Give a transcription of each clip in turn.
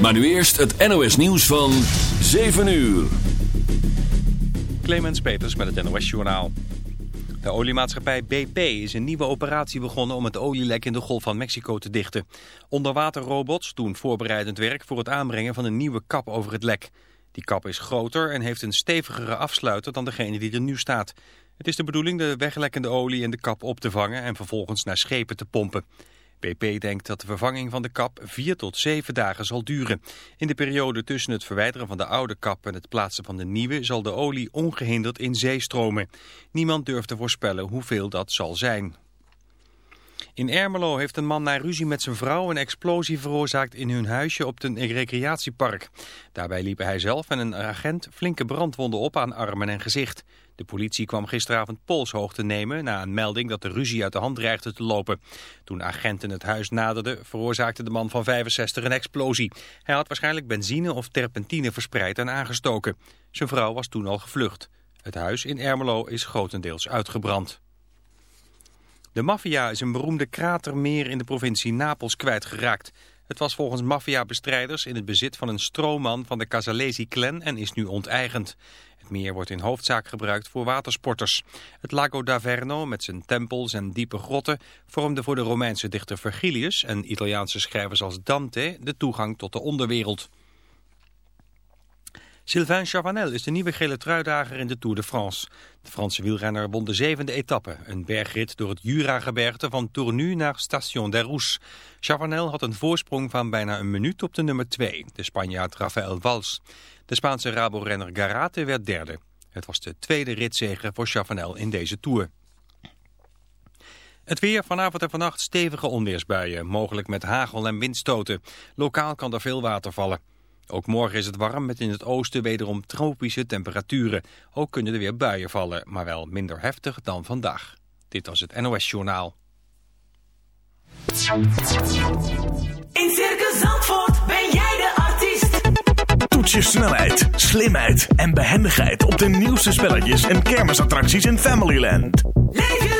Maar nu eerst het NOS nieuws van 7 uur. Clemens Peters met het NOS Journaal. De oliemaatschappij BP is een nieuwe operatie begonnen om het olielek in de Golf van Mexico te dichten. Onderwaterrobots doen voorbereidend werk voor het aanbrengen van een nieuwe kap over het lek. Die kap is groter en heeft een stevigere afsluiter dan degene die er nu staat. Het is de bedoeling de weglekkende olie in de kap op te vangen en vervolgens naar schepen te pompen. BP denkt dat de vervanging van de kap vier tot zeven dagen zal duren. In de periode tussen het verwijderen van de oude kap en het plaatsen van de nieuwe zal de olie ongehinderd in zee stromen. Niemand durft te voorspellen hoeveel dat zal zijn. In Ermelo heeft een man na ruzie met zijn vrouw een explosie veroorzaakt in hun huisje op een recreatiepark. Daarbij liepen hij zelf en een agent flinke brandwonden op aan armen en gezicht. De politie kwam gisteravond polshoogte nemen na een melding dat de ruzie uit de hand dreigde te lopen. Toen agenten het huis naderden veroorzaakte de man van 65 een explosie. Hij had waarschijnlijk benzine of terpentine verspreid en aangestoken. Zijn vrouw was toen al gevlucht. Het huis in Ermelo is grotendeels uitgebrand. De maffia is een beroemde kratermeer in de provincie Napels kwijtgeraakt. Het was volgens maffiabestrijders in het bezit van een stroomman van de Casalesi-clan en is nu onteigend. Het meer wordt in hoofdzaak gebruikt voor watersporters. Het Lago d'Averno met zijn tempels en diepe grotten vormde voor de Romeinse dichter Vergilius en Italiaanse schrijvers als Dante de toegang tot de onderwereld. Sylvain Chavanel is de nieuwe gele truidager in de Tour de France. De Franse wielrenner won de zevende etappe, een bergrit door het Jura-gebergte van Tournu naar Station des Rouges. Chavanel had een voorsprong van bijna een minuut op de nummer 2, de Spanjaard Rafael Vals. De Spaanse Rabo-renner Garate werd derde. Het was de tweede ritzege voor Chavanel in deze Tour. Het weer vanavond en vannacht stevige onweersbuien, mogelijk met hagel en windstoten. Lokaal kan er veel water vallen. Ook morgen is het warm met in het oosten wederom tropische temperaturen. Ook kunnen er weer buien vallen, maar wel minder heftig dan vandaag. Dit was het NOS Journaal. In Circus Zandvoort ben jij de artiest. Toets je snelheid, slimheid en behendigheid op de nieuwste spelletjes en kermisattracties in Familyland. Leef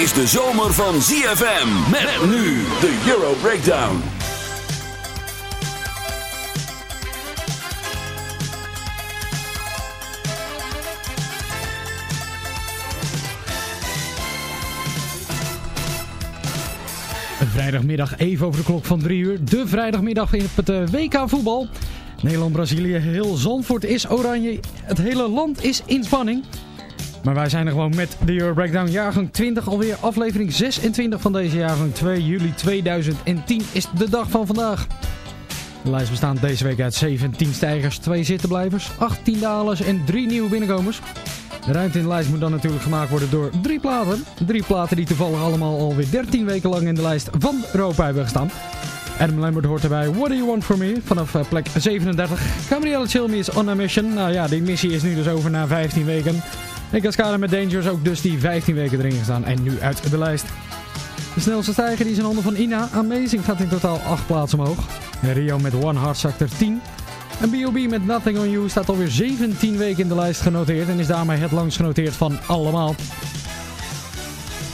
Is de zomer van ZFM. Met nu de Euro Breakdown. Vrijdagmiddag even over de klok van 3 uur. De vrijdagmiddag op het eh, WK voetbal. Nederland-Brazilië, heel Zandvoort is oranje. Het hele land is in spanning. Maar wij zijn er gewoon met de Euro Breakdown jaargang 20. Alweer aflevering 26 van deze jaargang 2 juli 2010 is de dag van vandaag. De lijst bestaat deze week uit 17 stijgers, 2 zittenblijvers, 18 dalers en 3 nieuwe binnenkomers. De ruimte in de lijst moet dan natuurlijk gemaakt worden door drie platen. Drie platen die toevallig allemaal alweer 13 weken lang in de lijst van Europa hebben gestaan. Adam Lambert hoort erbij What Do You Want From Me vanaf eh, plek 37. Gabrielle Chilmi is on a mission. Nou ja, die missie is nu dus over na 15 weken. En Cascada met Dangerous ook dus die 15 weken erin gestaan en nu uit de lijst. De snelste stijger die is in handen van Ina. Amazing gaat in totaal 8 plaatsen omhoog. Rio met One Heart zakt er 10. En B.O.B. met Nothing On You staat alweer 17 weken in de lijst genoteerd. En is daarmee het langst genoteerd van allemaal.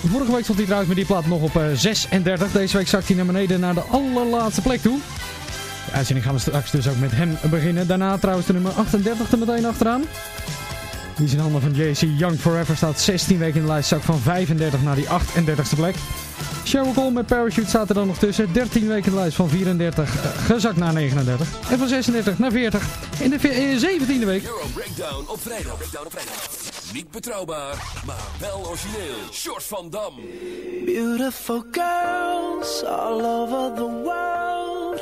Vorige week stond hij trouwens met die plaat nog op eh, 36. Deze week zakt hij naar beneden naar de allerlaatste plek toe. De uitzending gaan we straks dus ook met hem beginnen. Daarna trouwens de nummer 38 er meteen achteraan. Die is in handen van JC Young Forever staat 16 weken in de lijst. Zak van 35 naar die 38ste plek. Sheryl Cole met Parachute staat er dan nog tussen. 13 weken in de lijst van 34 eh, gezakt naar 39. En van 36 naar 40 in de ve- eh, 17e week. Euro Breakdown op vrijdag. Niet betrouwbaar, maar wel origineel. Short van Dam. Beautiful girls all over the world.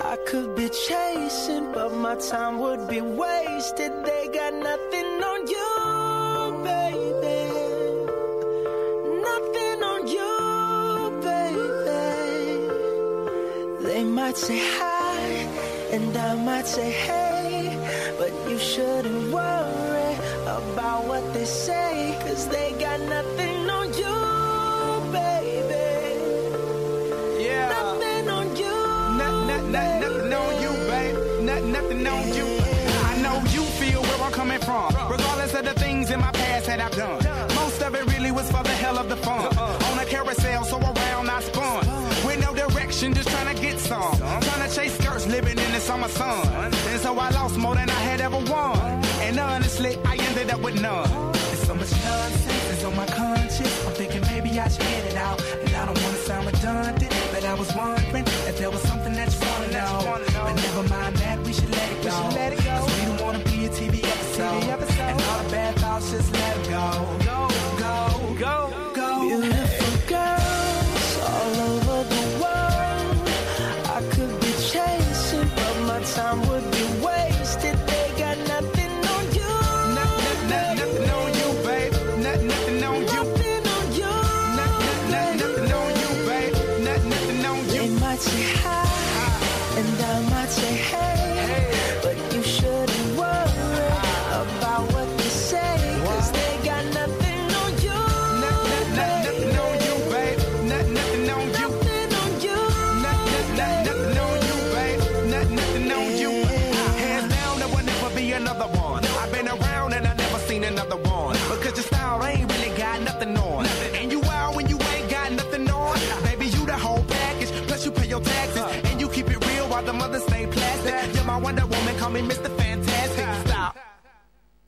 I could be chasing, but my time would be wasted. They got nothing on you, baby. Nothing on you, baby. They might say hi, and I might say hey, but you shouldn't worry. about what they say, cause they got nothing on you, baby. Yeah. Nothing on you. Not, not, not, nothing on you, baby. Not, nothing on you. I know you feel where I'm coming from, regardless of the things in my past that I've done. that with none. It's so much nonsense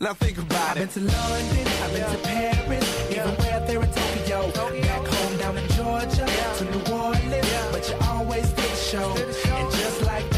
Now think about it. I've been to London, I've been yeah. to Paris, yeah. even where there in Tokyo. Tokyo. Back home down in Georgia, yeah. to New Orleans, but you always did the show. And just like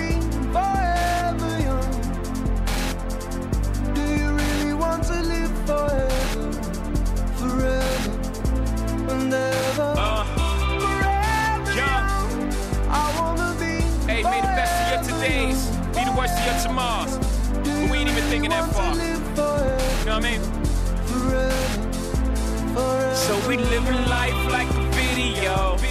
We ain't even thinking that far. You know what I mean? So we living life like a video.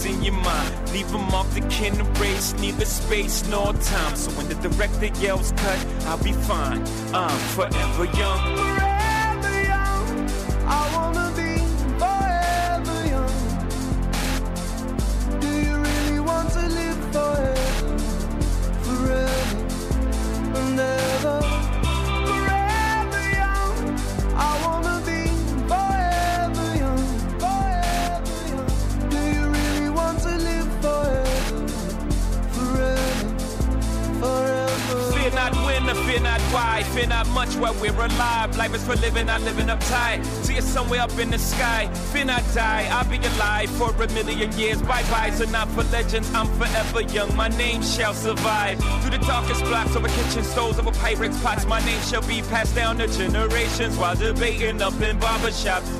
is in your mind. Leave them off the kin race, neither space nor time. So when the director yells cut, I'll be fine. I'm forever young. Forever young. I wanna be forever young. Do you really want to live forever? Forever and ever. Fear not much while we're alive. Life is for living, not living uptight. See it somewhere up in the sky. Fear not die. I'll be alive for a million years. Bye bye, so not for legends. I'm forever young. My name shall survive. Through the darkest blocks over kitchen stoves, over Pyrex pots. My name shall be passed down to generations while debating up in barbershops.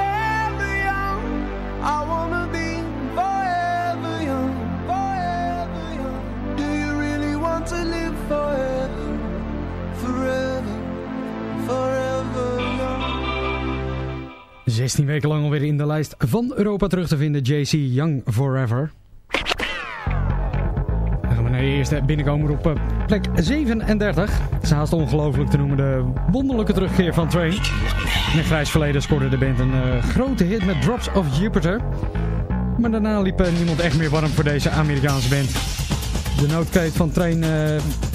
16 weken lang alweer in de lijst van Europa terug te vinden. JC Young Forever. Eerste binnenkomer op eh, plek 37. Het is haast ongelooflijk te noemen de wonderlijke terugkeer van Train. In het grijs verleden scoorde de band een eh, grote hit met Drops of Jupiter. Maar daarna liep eh, niemand echt meer warm voor deze Amerikaanse band. De noodkreet van Train eh,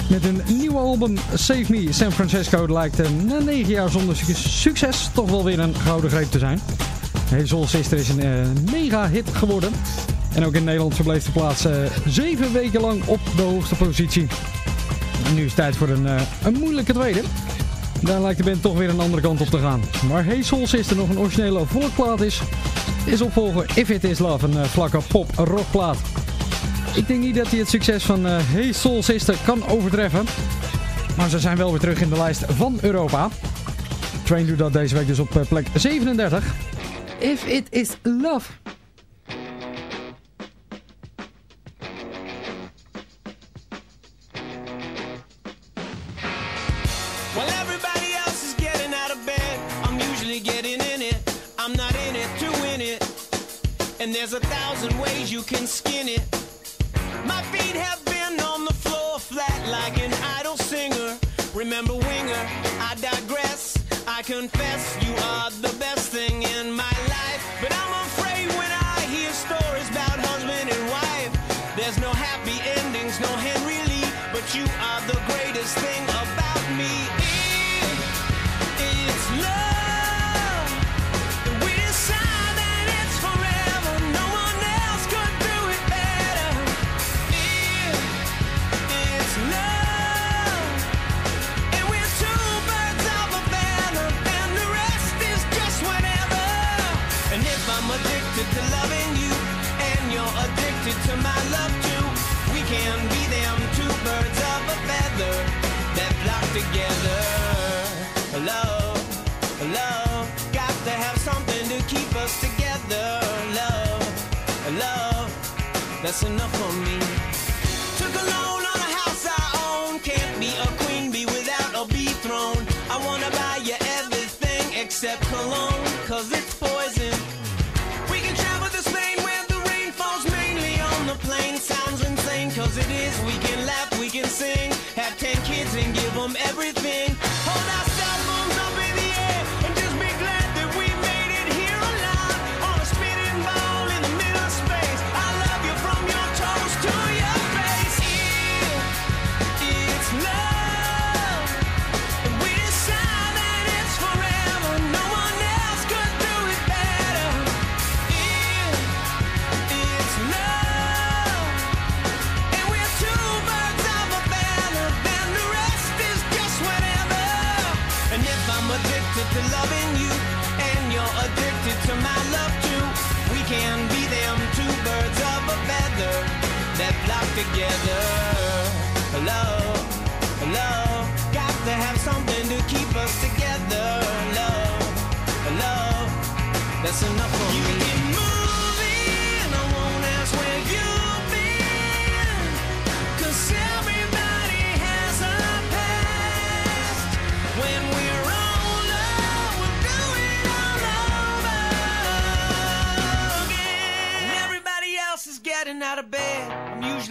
met een nieuwe album Save Me San Francisco lijkt eh, na 9 jaar zonder suc- succes toch wel weer een gouden greep te zijn. Hey Soul Sister is een eh, mega hit geworden. En ook in Nederland verbleef de plaats eh 7 weken lang op de hoogste positie. Nu is het tijd voor een, eh, een moeilijke tweede. Daar lijkt de band toch weer een andere kant op te gaan. Maar Hey Soul Sister nog een originele volkplaat is, is opvolger If It Is Love een eh, vlakke pop-rockplaat. Ik denk niet dat hij het succes van Hey Soul Sister kan overtreffen. Maar ze zijn wel weer terug in de lijst van Europa. Train doet dat deze week dus op plek 37. If It Is Love. There's a thousand ways you can skin it. My feet have been on the floor flat like an idle singer. Remember Winger, I digress. I confess you are the best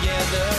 together.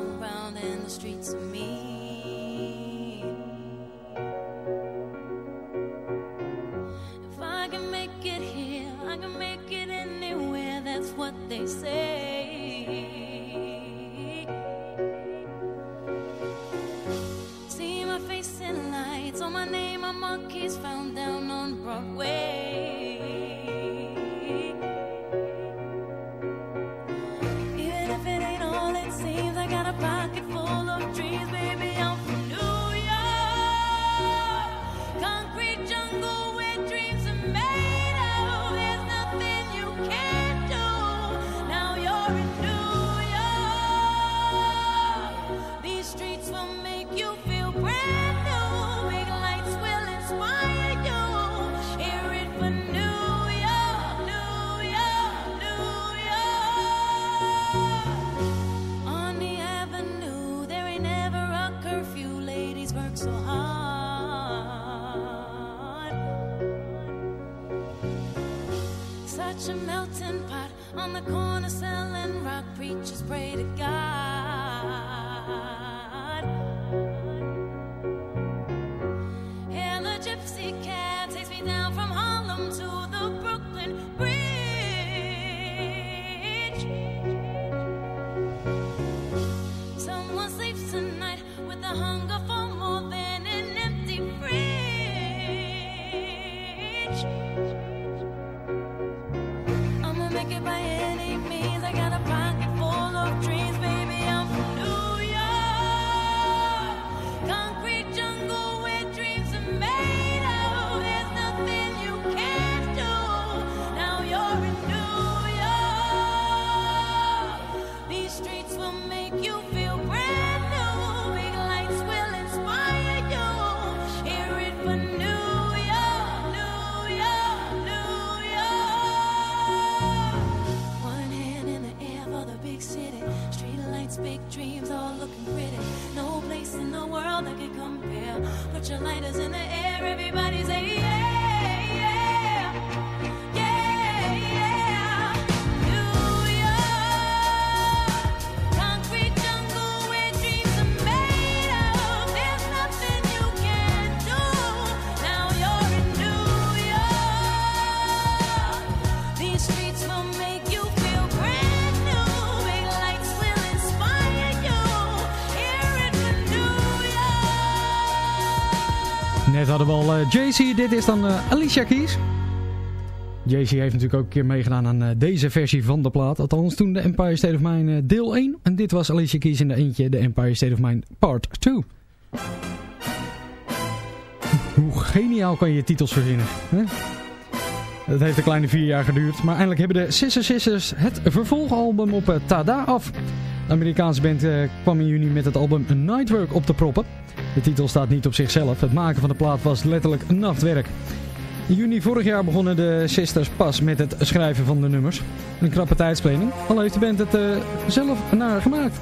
around in the streets of me. If I can make it here, I can make it anywhere, that's what they say. Hadden we al JC, dit is dan eh, Alicia Keys. JC heeft natuurlijk ook een keer meegedaan aan eh, deze versie van de plaat. Althans toen de Empire State of Mind eh, deel 1. En dit was Alicia Keys in de eentje, de Empire State of Mind part 2. Hoe geniaal kan je titels verzinnen? Hè? Het heeft een kleine vier jaar geduurd, maar eindelijk hebben de Sister Sisters het vervolgalbum op Tada af. De Amerikaanse band kwam in juni met het album Nightwork op te proppen. De titel staat niet op zichzelf, het maken van de plaat was letterlijk nachtwerk. In juni vorig jaar begonnen de Sisters pas met het schrijven van de nummers. Een krappe tijdsplanning, al heeft de band het eh, zelf naar gemaakt.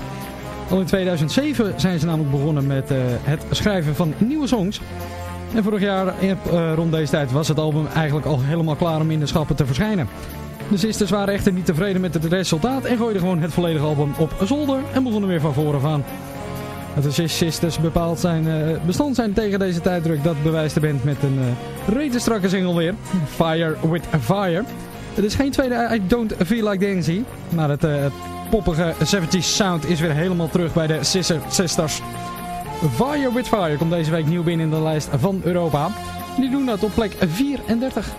Al in 2007 zijn ze namelijk begonnen met eh, het schrijven van nieuwe songs. En vorig jaar, eh, rond deze tijd, was het album eigenlijk al helemaal klaar om in de schappen te verschijnen. De Sisters waren echter niet tevreden met het resultaat en gooiden gewoon het volledige album op zolder en begonnen weer van voren af aan. Dat de Sisters bepaald zijn, eh, bestand zijn tegen deze tijddruk, dat bewijst de band met een uh, rete strakke single weer. Fire with Fire. Het is geen tweede I Don't Feel Like Dancing, maar het eh, poppige 70s sound is weer helemaal terug bij de Sister Sisters. Fire with Fire komt deze week nieuw binnen in de lijst van Europa. Die doen dat op plek 34.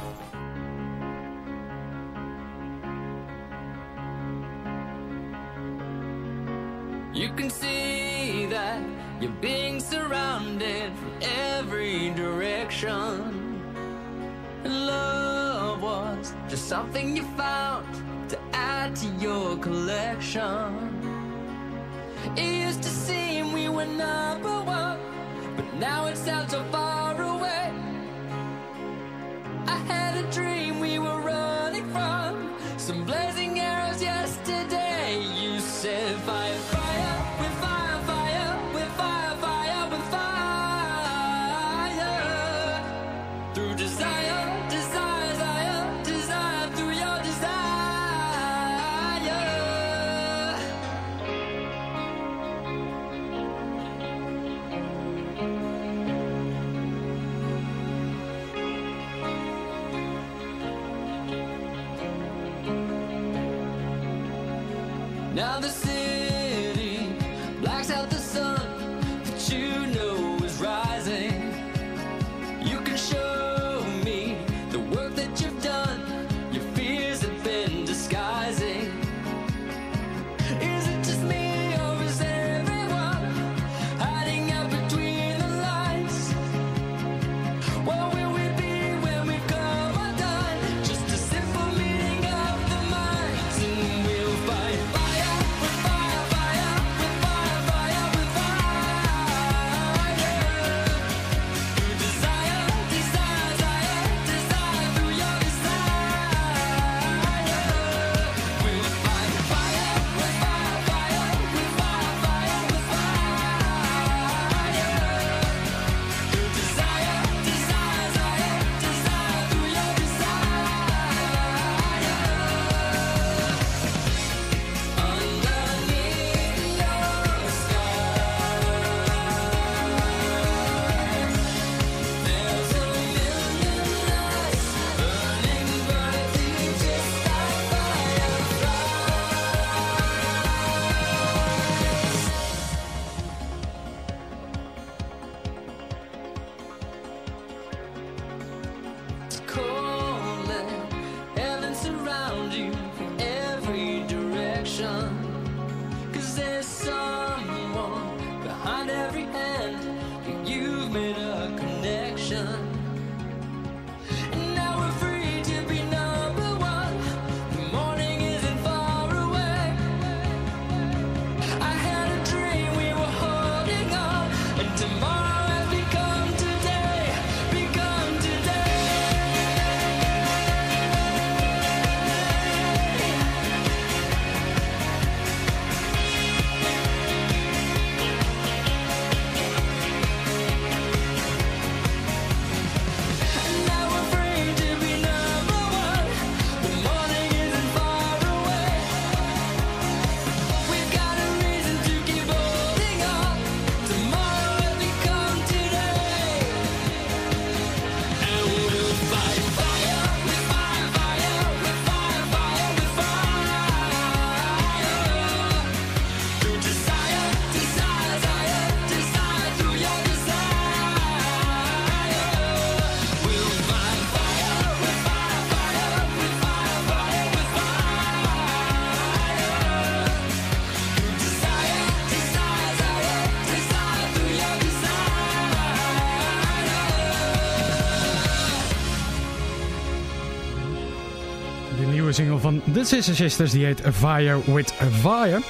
de Sister Sisters. Die heet Fire with Fire.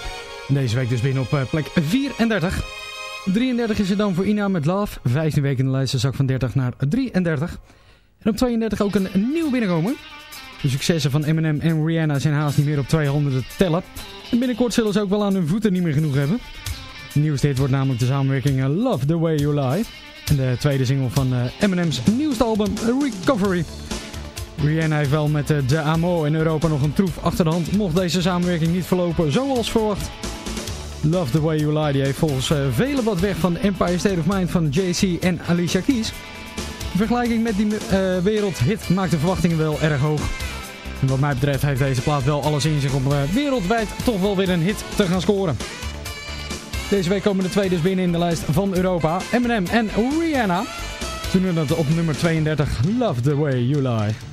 Deze week dus binnen op eh, plek 34. 33 is het dan voor Ina met Love. 15 weken in de lijst, zak van 30 naar 33. En op 32 ook een nieuw binnenkomen. De successen van Eminem en Rihanna zijn haast niet meer op 200 te tellen. En binnenkort zullen ze ook wel aan hun voeten niet meer genoeg hebben. Nieuwste dit wordt namelijk de samenwerking eh, Love The Way You Lie. En de tweede single van eh, Eminem's nieuwste album Recovery. Rihanna heeft wel met eh, De Amo in Europa nog een troef achter de hand. Mocht deze samenwerking niet verlopen zoals verwacht. Love the Way You Lie die heeft volgens eh, velen wat weg van Empire State of Mind van JC en Alicia Keys. In vergelijking met die eh, wereldhit maakt de verwachtingen wel erg hoog. En wat mij betreft heeft deze plaat wel alles in zich om wereldwijd toch wel weer een hit te gaan scoren. Deze week komen de twee dus binnen in de lijst van Europa. Eminem en Rihanna. Ze we dat op nummer 32, Love the Way You Lie.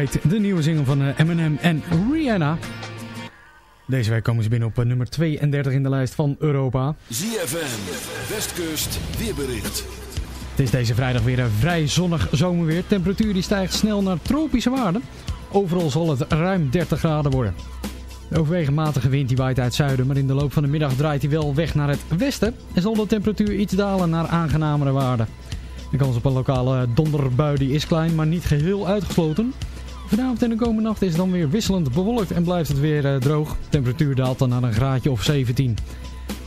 Heet de nieuwe single van eh, Eminem en Rihanna. Deze week komen ze binnen op eh, nummer 32 in de lijst van Europa. ZFM, Westkust, weerbericht. Het is deze vrijdag weer een vrij zonnig zomerweer. Temperatuur die stijgt snel naar tropische waarden. Overal zal het ruim 30 graden worden. De overwegend matige wind die waait uit het zuiden, maar in de loop van de middag draait hij wel weg naar het westen. En zal de temperatuur iets dalen naar aangenamere waarden. De kans op een lokale donderbui die is klein, maar niet geheel uitgesloten. Vanavond en de komende nacht is het dan weer wisselend bewolkt en blijft het weer eh, droog. De temperatuur daalt dan naar een graadje of 17.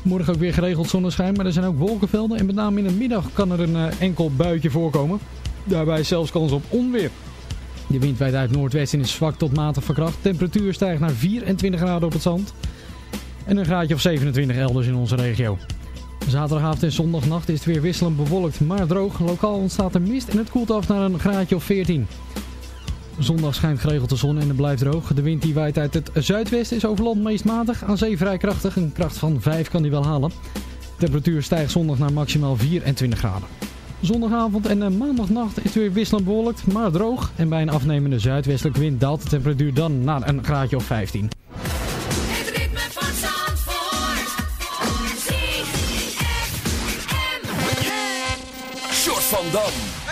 Morgen ook weer geregeld zonneschijn, maar er zijn ook wolkenvelden. En met name in de middag kan er een eh, enkel buitje voorkomen. Daarbij zelfs kans op onweer. De wind waait uit noordwesten is zwak tot matig verkracht. Temperatuur stijgt naar 24 graden op het zand. En een graadje of 27 elders in onze regio. Zaterdagavond en zondagnacht is het weer wisselend bewolkt, maar droog. Lokaal ontstaat er mist en het koelt af naar een graadje of 14. Zondag schijnt geregeld de zon en het blijft droog. De wind die waait uit het zuidwesten is over land meest matig. Aan zee vrij krachtig. Een kracht van 5 kan die wel halen. De temperatuur stijgt zondag naar maximaal 24 graden. Zondagavond en eh, maandagnacht is het weer wisselend bewolkt, maar droog. En bij een afnemende zuidwestelijke wind daalt de temperatuur dan naar een graadje of 15. Het ritme van Zandvoort. Short van Dam.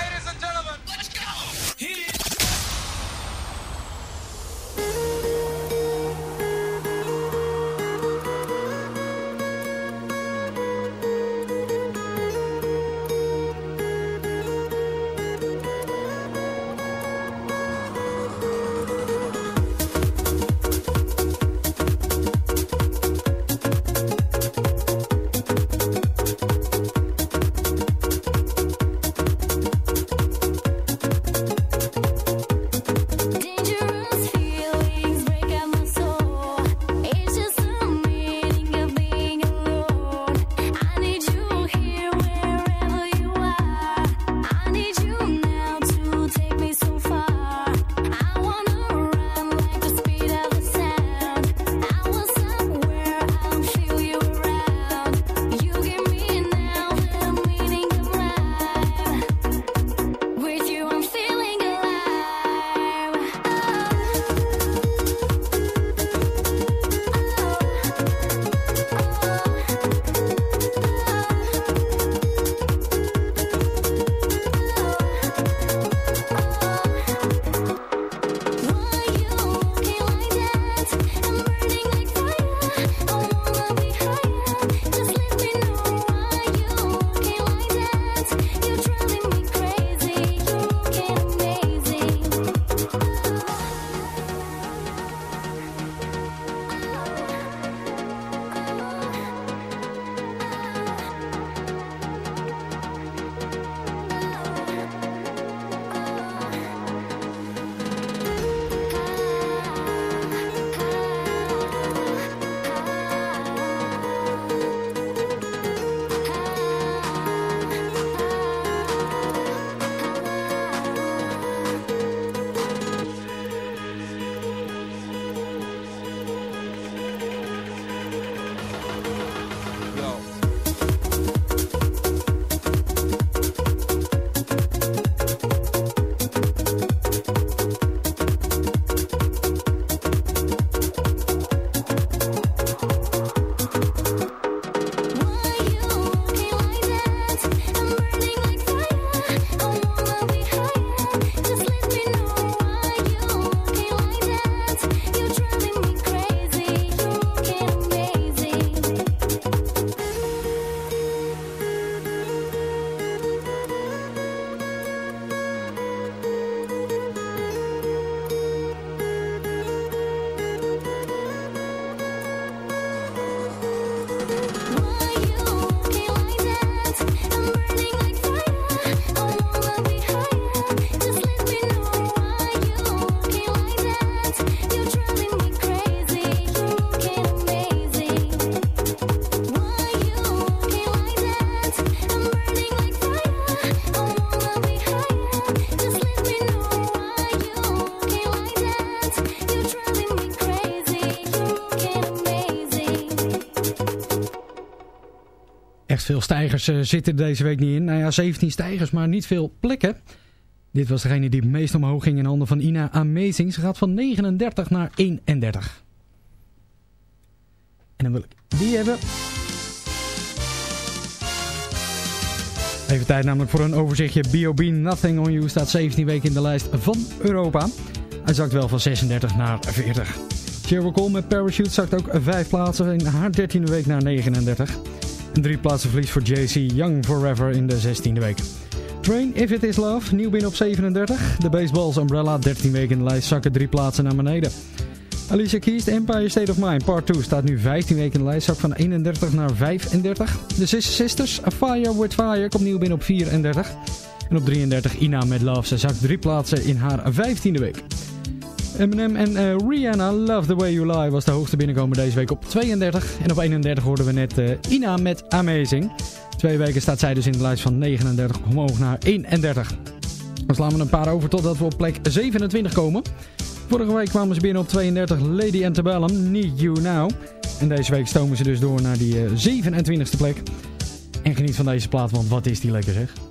Veel stijgers eh, zitten deze week niet in. Nou ja, 17 stijgers, maar niet veel plekken. Dit was degene die het meest omhoog ging in handen van Ina Amazing. Ze gaat van 39 naar 31. En dan wil ik die hebben. Even tijd namelijk voor een overzichtje. B.O.B. Nothing On You staat 17 weken in de lijst van Europa. Hij zakt wel van 36 naar 40. Cheryl Cole met Parachute zakt ook 5 plaatsen in haar 13e week naar 39. 3 plaatsen verlies voor JC Young Forever in de 16e week. Train If It Is Love, nieuw binnen op 37. De Baseballs Umbrella, 13 weken in de lijst, zakken 3 plaatsen naar beneden. Alicia Keys, Empire State of Mind, part 2, staat nu 15 weken in de lijst, zak van 31 naar 35. De Sister Sisters, A Fire With Fire, komt nieuw binnen op 34. En op 33 Ina met Love, ze zakt 3 plaatsen in haar 15e week. Eminem en uh, Rihanna, Love The Way You Lie, was de hoogste binnenkomer deze week op 32. En op 31 hoorden we net uh, Ina met Amazing. Twee weken staat zij dus in de lijst van 39 omhoog naar 31. Dan slaan we een paar over totdat we op plek 27 komen. Vorige week kwamen ze binnen op 32 Lady Antebellum, Need You Now. En deze week stomen ze dus door naar die uh, 27e plek. En geniet van deze plaat, want wat is die lekker zeg.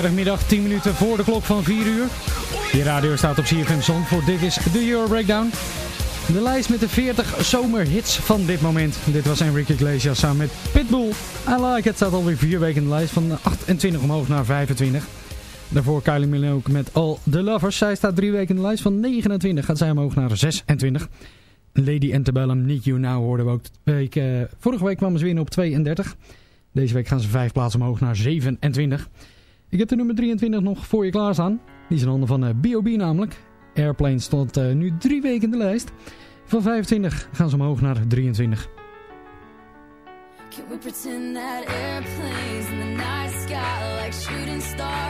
Vrijdagmiddag 10 minuten voor de klok van 4 uur. Je radio staat op CFM Zandvoort. Dit is de Euro Breakdown. De lijst met de 40 zomerhits van dit moment. Dit was Enrique Iglesias samen met Pitbull. I Like It staat alweer 4 weken in de lijst. Van 28 omhoog naar 25. Daarvoor Kylie Minogue met All The Lovers. Zij staat 3 weken in de lijst. Van 29 gaat zij omhoog naar 26. Lady Antebellum, Need You Now hoorden we ook. Week, eh, vorige week kwamen ze weer op 32. Deze week gaan ze 5 plaatsen omhoog naar 27. Ik heb de nummer 23 nog voor je klaarstaan. Die is in handen van eh, B.O.B. namelijk. Airplane stond eh, nu 3 weken in de lijst. Van 25 gaan ze omhoog naar 23. Can we pretend that airplanes in the night sky like shooting stars?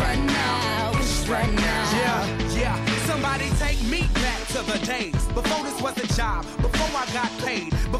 right now, wish right now. Yeah, yeah. Somebody take me back to the days before this was a job, before I got paid, before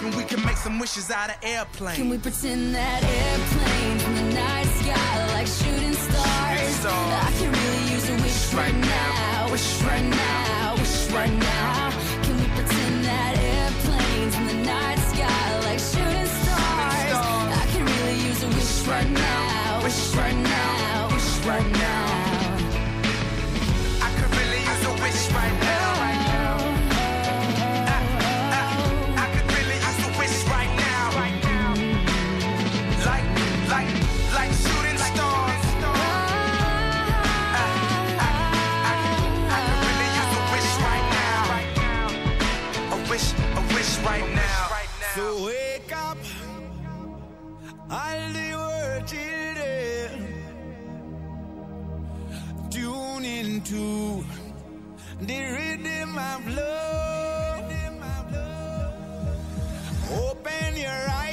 I'm we can make some wishes out of airplanes. Can we pretend that airplanes in the night sky like shooting stars? stars. I can really use a wish right now, wish right now, wish right now. Can we pretend that airplanes in the night sky like shooting stars? I can really use a wish right now, wish right now, wish right now. I could really use a wish right now. World children. Tune into the rhythm of love. Open your eyes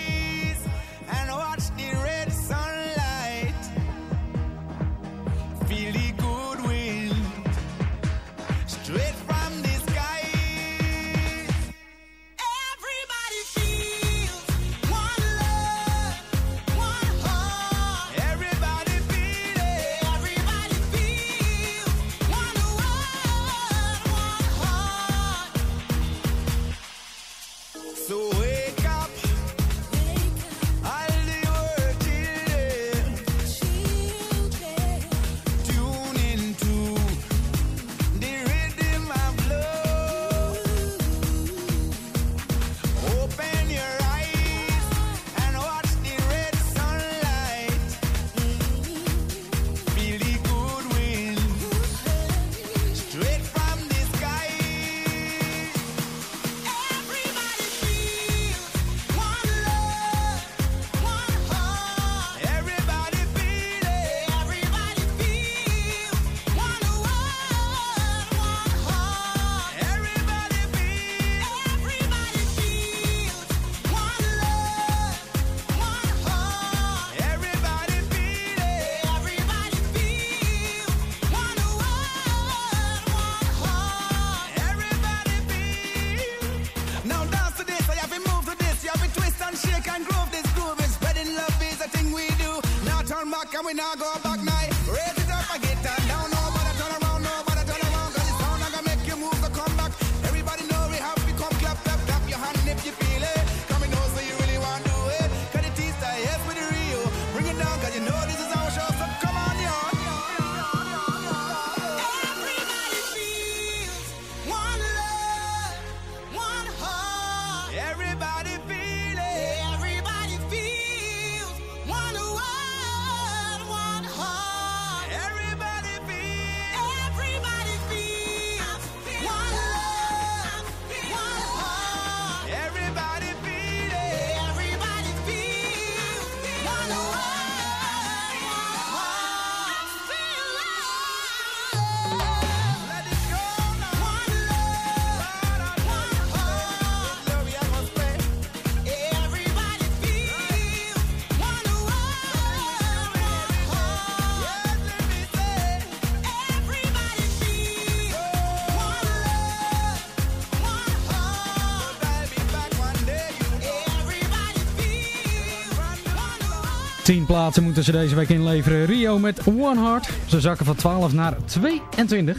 10 plaatsen moeten ze deze week inleveren. Rio met One Heart. Ze zakken van 12 naar 22.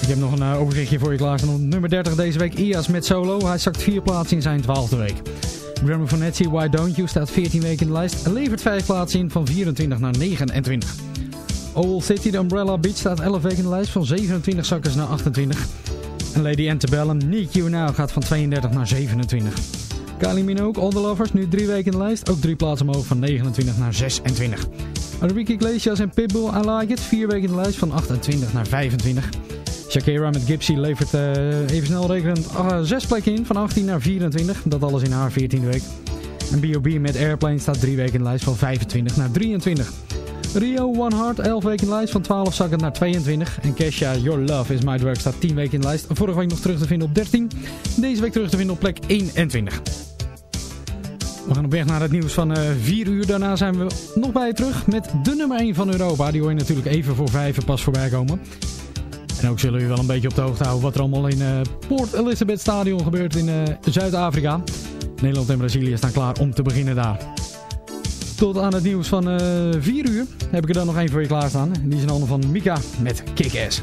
Ik heb nog een eh, overzichtje voor je klaarstaan. Nummer 30 deze week Ias met Solo. Hij zakt 4 plaatsen in zijn 12e week. Grammar van Etsy, Why Don't You staat 14 weken in de lijst. Levert 5 plaatsen in van 24 naar 29. Owl City, de Umbrella Beach, staat 11 weken in de lijst. Van 27 zakken naar 28. En Lady Antebellum, Need You Now, gaat van 32 naar 27. Kylie Minogue, All Lovers, nu 3 weken in de lijst. Ook 3 plaatsen omhoog van 29 naar 26. Enrique Iglesias en Pitbull, I Like It, 4 weken in de lijst van 28 naar 25. Shakira met Gypsy levert eh, even snel rekenend 6 plekken in, van 18 naar 24. Dat alles in haar 14e week. En B.O.B. met Airplane staat 3 weken in de lijst van 25 naar 23. Rio One Heart, 11 weken in de lijst, van 12 zakken naar 22. En Kesha, Your Love Is My Drug, staat 10 weken in de lijst. Vorige week nog terug te vinden op 13. Deze week terug te vinden op plek 21. We gaan op weg naar het nieuws van eh 4 uur. Daarna zijn we nog bij je terug met de nummer 1 van Europa. Die hoor je natuurlijk even voor 5 pas voorbij komen. En ook zullen we wel een beetje op de hoogte houden wat er allemaal in eh Port Elizabeth Stadion gebeurt in eh, Zuid-Afrika. Nederland en Brazilië staan klaar om te beginnen daar. Tot aan het nieuws van eh 4 uur heb ik er dan nog één voor je klaarstaan. Die is in handen van Mika met Kick-Ass.